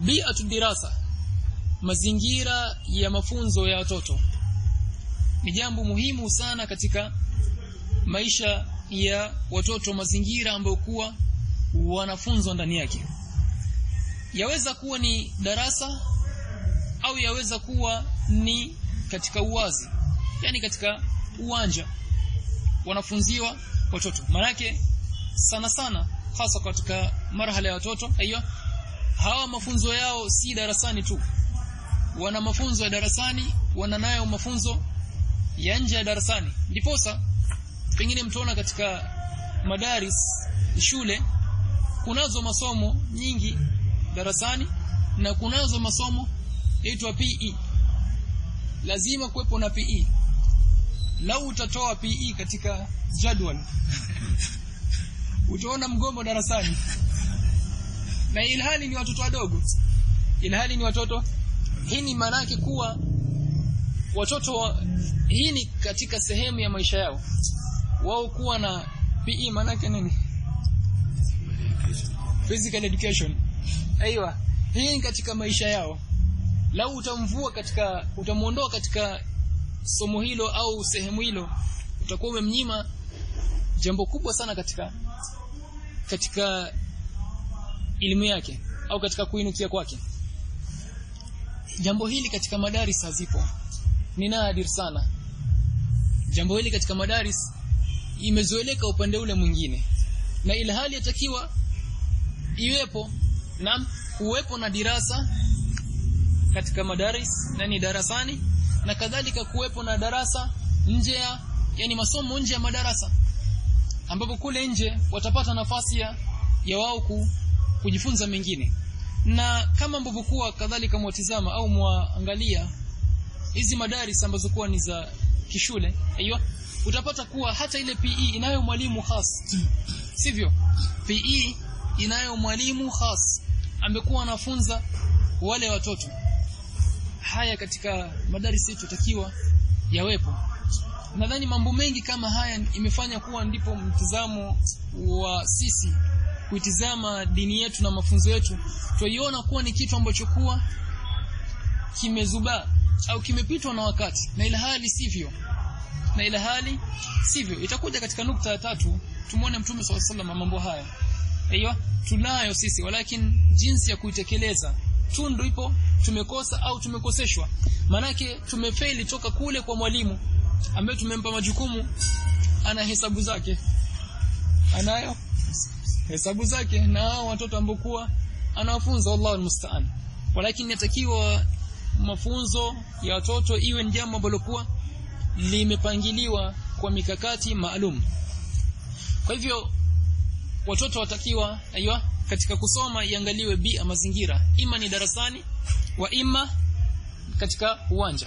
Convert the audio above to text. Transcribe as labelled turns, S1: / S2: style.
S1: bi'atu dirasa. Mazingira ya mafunzo ya watoto. Ni jambo muhimu sana katika maisha ya watoto mazingira ambayo kuwa wanafunzwa ndani yake. Yaweza kuwa ni darasa au yaweza kuwa ni katika uwazi yani katika uwanja wanafunziwa watoto. Manake sana sana hasa katika marhala ya watoto. Hiyo hawa mafunzo yao si darasani tu. Wana mafunzo ya darasani wana nayo mafunzo ya nje ya darasani. Ndiposa pengine mtaona katika madaris shule kunazo masomo nyingi darasani na kunazo masomo yaitwa PE lazima kuwepo na PE lau utatoa PE katika jadwal utaona mgomo darasani na ilhali ni watoto wadogo. Ilhali ni watoto. Hii ni maanake kuwa watoto wa, hii ni katika sehemu ya maisha yao. Wao kuwa na PE maanake nini? Physical education. Aiywa hii ni katika maisha yao. Lau utamvua katika utamuondoa katika somo hilo au sehemu hilo utakuwa umemnyima jambo kubwa sana katika katika elimu yake au katika kuinukia kwake. Jambo hili katika madaris hazipo ni nadir sana. Jambo hili katika madaris imezoeleka upande ule mwingine. Na ila hali yatakiwa iwepo na kuwepo na dirasa katika madaris nani darasani na kadhalika kuwepo na darasa nje ya yani masomo nje ya madarasa ambapo kule nje watapata nafasi ya, ya wao kujifunza mengine. Na kama ambavyo kuwa kadhalika mwatizama au mwaangalia hizi madaris ambazo kuwa ni za kishule aiyo utapata kuwa hata ile PE inayo mwalimu khas. Sivyo? PE inayo mwalimu khas. Amekuwa anafunza wale watoto. Haya katika madarisi yetu takiwa yawepo. Nadhani mambo mengi kama haya imefanya kuwa ndipo mtizamo wa sisi kuitizama dini yetu na mafunzo yetu tuiona kuwa ni kitu ambacho kuwa kimezubaa au kimepitwa na wakati. Na ila hali sivyo. Na ila hali sivyo. Itakuja katika nukta ya tatu tumuone mtume swalla sallam mambo haya. Hiyo tunayo sisi walakin jinsi ya kuitekeleza tu ndo ipo tumekosa au tumekoseshwa. Manake tumefeli toka kule kwa mwalimu ambaye tumempa majukumu ana hesabu zake. Anayo hesabu zake na hao watoto ambokuwa anawafunza wallahu almusta'an. Walakin yatakiwa mafunzo ya watoto iwe ni jambo ambalo limepangiliwa kwa mikakati maalum. Kwa hivyo watoto watakiwa aiywa katika kusoma iangaliwe bi mazingira. Ima ni darasani wa ima katika uwanja